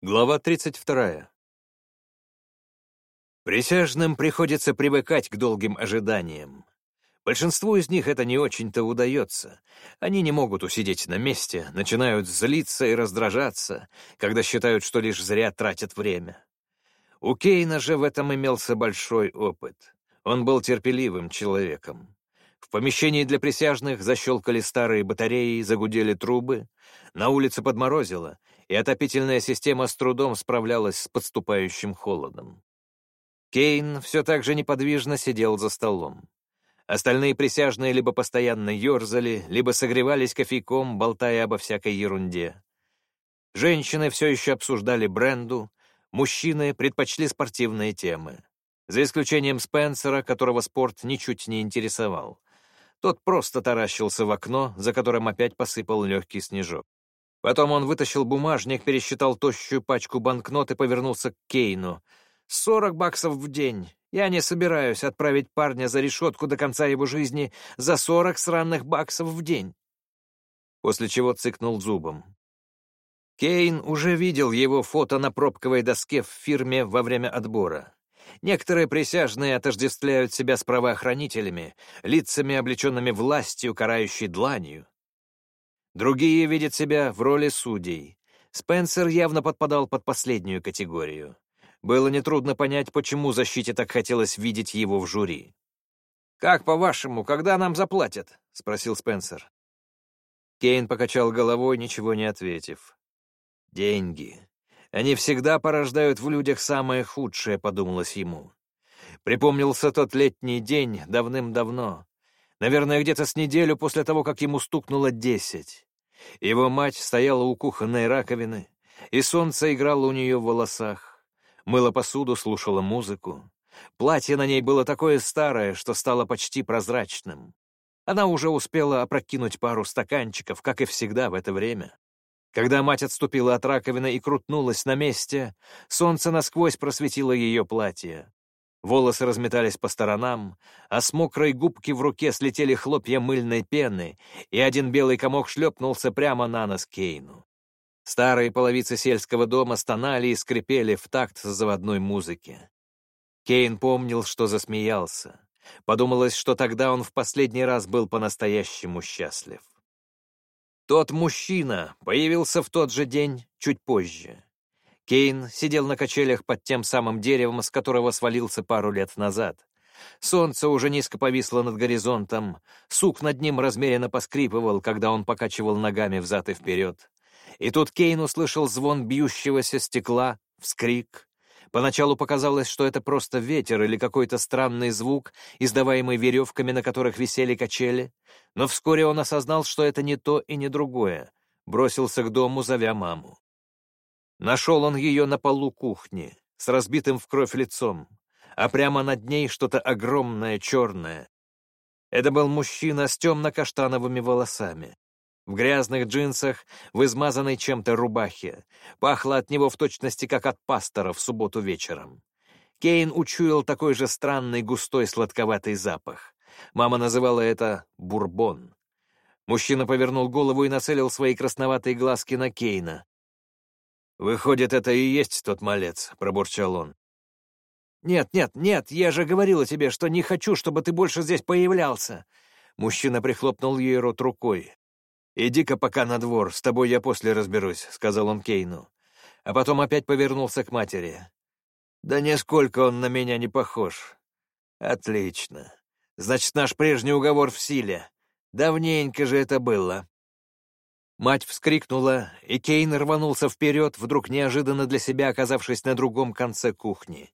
Глава 32. Присяжным приходится привыкать к долгим ожиданиям. Большинству из них это не очень-то удается. Они не могут усидеть на месте, начинают злиться и раздражаться, когда считают, что лишь зря тратят время. У Кейна же в этом имелся большой опыт. Он был терпеливым человеком. В помещении для присяжных защелкали старые батареи, загудели трубы, на улице подморозило, и отопительная система с трудом справлялась с подступающим холодом. Кейн все так же неподвижно сидел за столом. Остальные присяжные либо постоянно ерзали, либо согревались кофейком, болтая обо всякой ерунде. Женщины все еще обсуждали бренду, мужчины предпочли спортивные темы. За исключением Спенсера, которого спорт ничуть не интересовал. Тот просто таращился в окно, за которым опять посыпал легкий снежок. Потом он вытащил бумажник, пересчитал тощую пачку банкнот и повернулся к Кейну. «Сорок баксов в день. Я не собираюсь отправить парня за решетку до конца его жизни за сорок сраных баксов в день». После чего цыкнул зубом. Кейн уже видел его фото на пробковой доске в фирме во время отбора. Некоторые присяжные отождествляют себя с правоохранителями, лицами, облеченными властью, карающей дланью. Другие видят себя в роли судей. Спенсер явно подпадал под последнюю категорию. Было нетрудно понять, почему защите так хотелось видеть его в жюри. «Как, по-вашему, когда нам заплатят?» — спросил Спенсер. Кейн покачал головой, ничего не ответив. «Деньги. Они всегда порождают в людях самое худшее», — подумалось ему. Припомнился тот летний день давным-давно. Наверное, где-то с неделю после того, как ему стукнуло десять. Его мать стояла у кухонной раковины, и солнце играло у нее в волосах. Мыла посуду, слушала музыку. Платье на ней было такое старое, что стало почти прозрачным. Она уже успела опрокинуть пару стаканчиков, как и всегда в это время. Когда мать отступила от раковины и крутнулась на месте, солнце насквозь просветило ее платье. Волосы разметались по сторонам, а с мокрой губки в руке слетели хлопья мыльной пены, и один белый комок шлепнулся прямо на нос Кейну. Старые половицы сельского дома стонали и скрипели в такт заводной музыки. Кейн помнил, что засмеялся. Подумалось, что тогда он в последний раз был по-настоящему счастлив. Тот мужчина появился в тот же день, чуть позже. Кейн сидел на качелях под тем самым деревом, с которого свалился пару лет назад. Солнце уже низко повисло над горизонтом, сук над ним размеренно поскрипывал, когда он покачивал ногами взад и вперед. И тут Кейн услышал звон бьющегося стекла, вскрик. Поначалу показалось, что это просто ветер или какой-то странный звук, издаваемый веревками, на которых висели качели, но вскоре он осознал, что это не то и не другое, бросился к дому, зовя маму. Нашел он ее на полу кухни, с разбитым в кровь лицом, а прямо над ней что-то огромное, черное. Это был мужчина с темно-каштановыми волосами. В грязных джинсах, в измазанной чем-то рубахе. Пахло от него в точности, как от пастора в субботу вечером. Кейн учуял такой же странный густой сладковатый запах. Мама называла это «бурбон». Мужчина повернул голову и нацелил свои красноватые глазки на Кейна. «Выходит, это и есть тот малец», — пробурчал он. «Нет, нет, нет, я же говорила тебе, что не хочу, чтобы ты больше здесь появлялся!» Мужчина прихлопнул ей рот рукой. «Иди-ка пока на двор, с тобой я после разберусь», — сказал он Кейну. А потом опять повернулся к матери. «Да нисколько он на меня не похож». «Отлично. Значит, наш прежний уговор в силе. Давненько же это было». Мать вскрикнула, и Кейн рванулся вперед, вдруг неожиданно для себя оказавшись на другом конце кухни.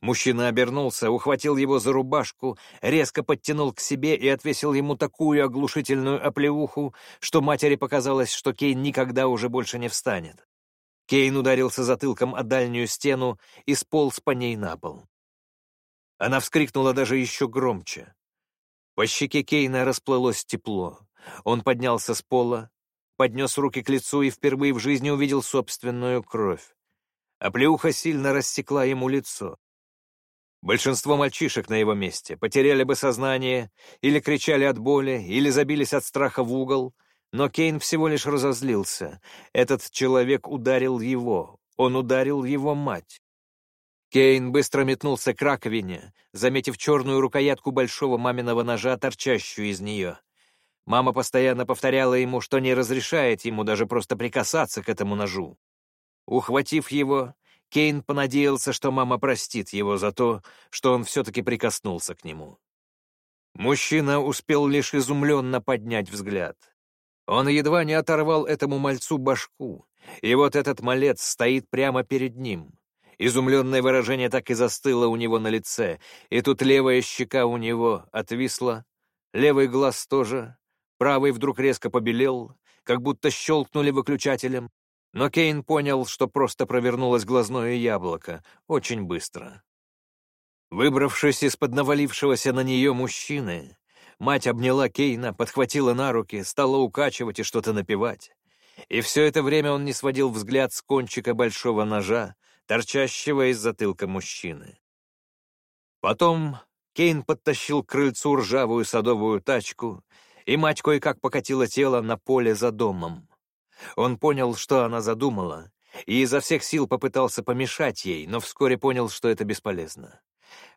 Мужчина обернулся, ухватил его за рубашку, резко подтянул к себе и отвесил ему такую оглушительную оплеуху, что матери показалось, что Кейн никогда уже больше не встанет. Кейн ударился затылком о дальнюю стену и сполз по ней на пол. Она вскрикнула даже еще громче. По щеке Кейна расплылось тепло. Он поднялся с пола, поднес руки к лицу и впервые в жизни увидел собственную кровь. Оплеуха сильно рассекла ему лицо. Большинство мальчишек на его месте потеряли бы сознание, или кричали от боли, или забились от страха в угол, но Кейн всего лишь разозлился. Этот человек ударил его, Он ударил его мать. Кейн быстро метнулся к раковине, заметив черную рукоятку большого маминого ножа, торчащую из нее. Мама постоянно повторяла ему, что не разрешает ему даже просто прикасаться к этому ножу. Ухватив его, Кейн понадеялся, что мама простит его за то, что он все-таки прикоснулся к нему. Мужчина успел лишь изумленно поднять взгляд. Он едва не оторвал этому мальцу башку, и вот этот малец стоит прямо перед ним. Изумленное выражение так и застыло у него на лице, и тут левая щека у него отвисла, левый глаз тоже, правый вдруг резко побелел, как будто щелкнули выключателем, но Кейн понял, что просто провернулось глазное яблоко, очень быстро. Выбравшись из-под навалившегося на нее мужчины, мать обняла Кейна, подхватила на руки, стала укачивать и что-то напевать. И все это время он не сводил взгляд с кончика большого ножа, торчащего из затылка мужчины. Потом Кейн подтащил к крыльцу ржавую садовую тачку, и мать кое-как покатила тело на поле за домом. Он понял, что она задумала, и изо всех сил попытался помешать ей, но вскоре понял, что это бесполезно.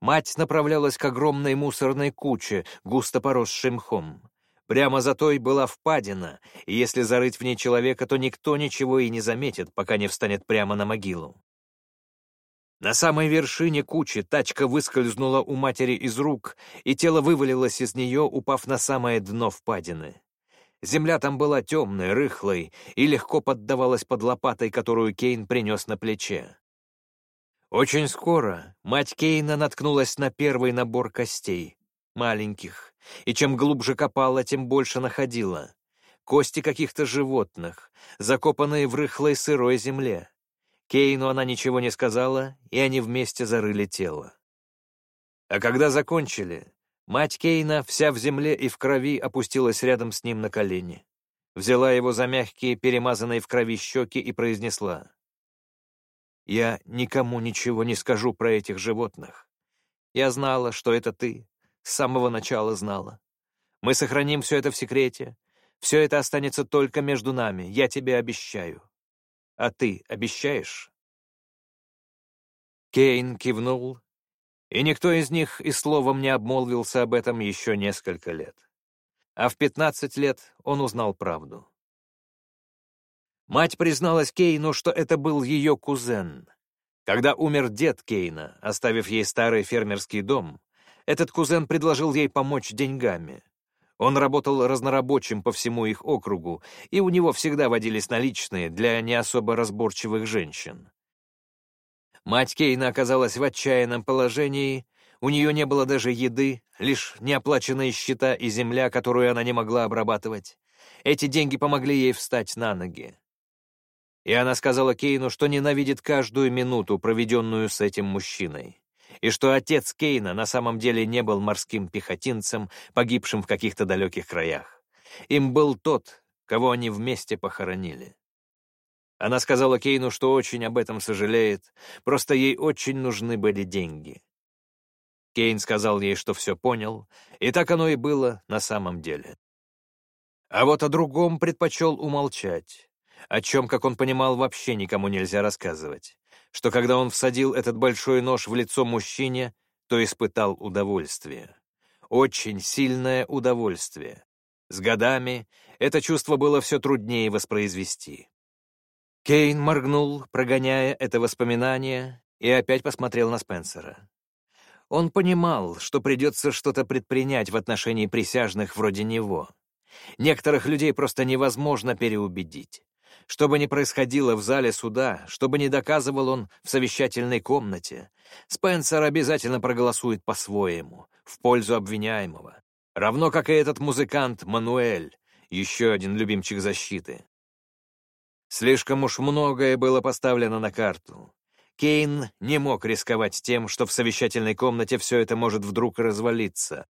Мать направлялась к огромной мусорной куче, густо поросшей мхом. Прямо за той была впадина, и если зарыть в ней человека, то никто ничего и не заметит, пока не встанет прямо на могилу. На самой вершине кучи тачка выскользнула у матери из рук, и тело вывалилось из нее, упав на самое дно впадины. Земля там была темной, рыхлой и легко поддавалась под лопатой, которую Кейн принес на плече. Очень скоро мать Кейна наткнулась на первый набор костей, маленьких, и чем глубже копала, тем больше находила. Кости каких-то животных, закопанные в рыхлой сырой земле. Кейну она ничего не сказала, и они вместе зарыли тело. А когда закончили, мать Кейна, вся в земле и в крови, опустилась рядом с ним на колени. Взяла его за мягкие, перемазанные в крови щеки и произнесла. «Я никому ничего не скажу про этих животных. Я знала, что это ты, с самого начала знала. Мы сохраним все это в секрете. Все это останется только между нами, я тебе обещаю. А ты обещаешь?» Кейн кивнул, и никто из них и словом не обмолвился об этом еще несколько лет. А в пятнадцать лет он узнал правду. Мать призналась Кейну, что это был ее кузен. Когда умер дед Кейна, оставив ей старый фермерский дом, этот кузен предложил ей помочь деньгами. Он работал разнорабочим по всему их округу, и у него всегда водились наличные для не особо разборчивых женщин. Мать Кейна оказалась в отчаянном положении, у нее не было даже еды, лишь неоплаченные счета и земля, которую она не могла обрабатывать. Эти деньги помогли ей встать на ноги. И она сказала Кейну, что ненавидит каждую минуту, проведенную с этим мужчиной и что отец Кейна на самом деле не был морским пехотинцем, погибшим в каких-то далеких краях. Им был тот, кого они вместе похоронили. Она сказала Кейну, что очень об этом сожалеет, просто ей очень нужны были деньги. Кейн сказал ей, что все понял, и так оно и было на самом деле. А вот о другом предпочел умолчать, о чем, как он понимал, вообще никому нельзя рассказывать что когда он всадил этот большой нож в лицо мужчине, то испытал удовольствие. Очень сильное удовольствие. С годами это чувство было все труднее воспроизвести. Кейн моргнул, прогоняя это воспоминание, и опять посмотрел на Спенсера. Он понимал, что придется что-то предпринять в отношении присяжных вроде него. Некоторых людей просто невозможно переубедить. Что бы ни происходило в зале суда, что бы ни доказывал он в совещательной комнате, Спенсер обязательно проголосует по-своему, в пользу обвиняемого. Равно как и этот музыкант Мануэль, еще один любимчик защиты. Слишком уж многое было поставлено на карту. Кейн не мог рисковать тем, что в совещательной комнате все это может вдруг развалиться.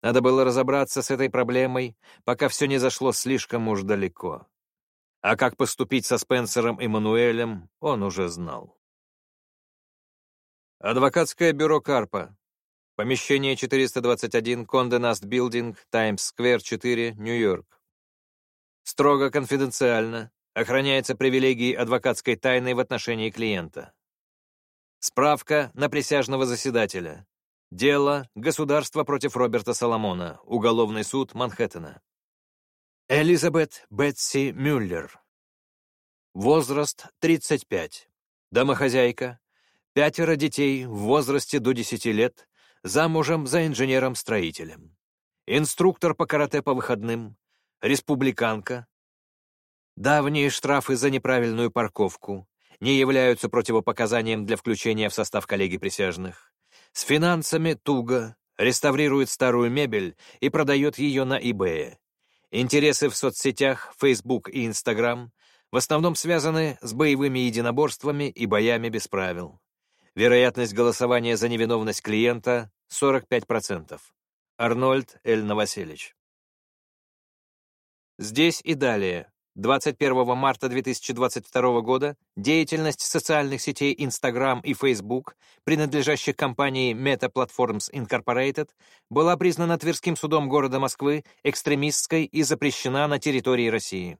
Надо было разобраться с этой проблемой, пока все не зашло слишком уж далеко. А как поступить со Спенсером и Мануэлем, он уже знал. Адвокатское бюро Карпа. Помещение 421, Конде Наст Билдинг, Таймс-сквер 4, Нью-Йорк. Строго конфиденциально. Охраняется привилегией адвокатской тайны в отношении клиента. Справка на присяжного заседателя. Дело «Государство против Роберта Соломона», Уголовный суд Манхэттена. Элизабет Бетси Мюллер. Возраст 35. Домохозяйка. Пятеро детей в возрасте до 10 лет, замужем за инженером-строителем. Инструктор по карате по выходным. Республиканка. Давние штрафы за неправильную парковку не являются противопоказанием для включения в состав коллеги присяжных. С финансами туго, реставрирует старую мебель и продает ее на eBay. Интересы в соцсетях Facebook и Instagram в основном связаны с боевыми единоборствами и боями без правил. Вероятность голосования за невиновность клиента — 45%. Арнольд Эль Новоселич. Здесь и далее 21 марта 2022 года деятельность социальных сетей Instagram и Facebook, принадлежащих компании Meta Platforms Incorporated, была признана Тверским судом города Москвы экстремистской и запрещена на территории России.